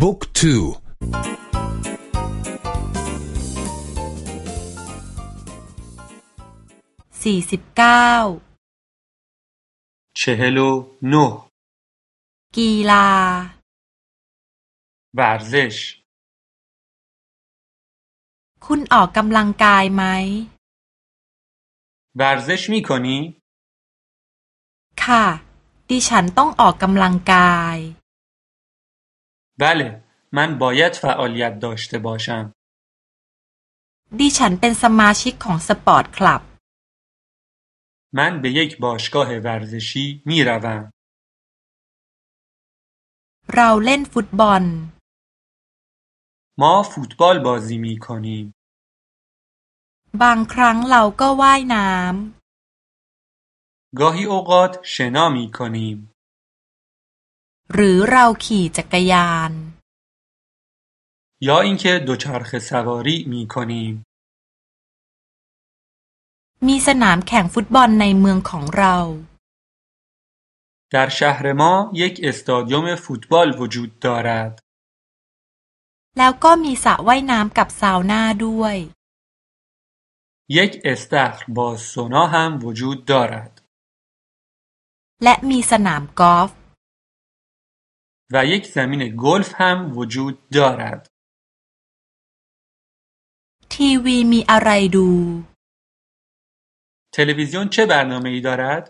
บุ๊กทูสี่สิบเก้าเชเฮโลโนกีฬาบาร์เซชคุณออกกำลังกายไหมบาร์เซชมีคนนี้ค่ะ ดิฉันต้องออกกำลังกาย بله من باید فعالیت داشته باشم ดิฉันเป็นสมาชิกของสปอร์ตคลับ من به یک باشگاه ورزشی می روم เราเล่นฟุตบอล ما فوتبال بازی می کنیم บางครั้งเราก็ว่ายน้ำ گاهی اوقات شنا می کنیم หรือเราขี่จักรยาน یا اینکه دوچرخه سواری می کنیم มีสนามแข่งฟุตบอลในเมืองของเรา در شهر ما یک استادیوم فوتبال وجود دارد แล้วก็มีสระว่ายน้ำกับซาวน่าด้วย یک استخر با سونا هم وجود دارد และมีสนามกอล์ฟ و یک زمین گلف هم وجود دارد ทีวีมีอะไรดู تلویزیون چه برنامه ای دارد؟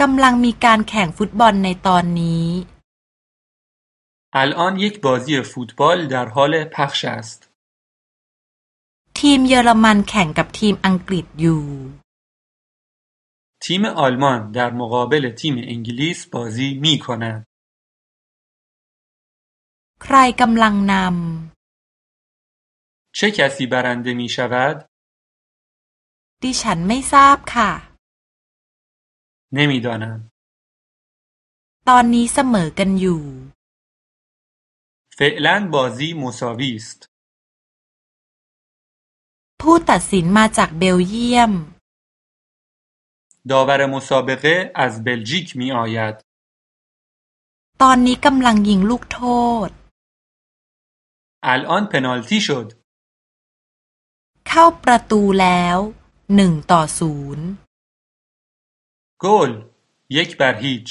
กำลังมีการแข่งฟุตบอลในตอนนี้ الان یک بازی فوتبال در حال پخش است. ทีมเยอรมันแข่งกับทีมอังกฤษอยู่ تیم آلمان در مقابل تیم انگلیس بازی می کند. ใครกำลังนำ چه کسی برنده می شود؟ ดิฉันไม่ทราบค่ะ نمیدانم ตอนนี้เสมอกันอยู่ فعلا بازی مساوی است ผู้ตัดสินมาจากเบลเยียม داور مسابقه از بلژیک می آید ตอนนี้กำลังยิงลูกโทษ الان پنالتی شد เข้าประตูแล้วหนึ่งต่อศูนย์ گل یک بر هیچ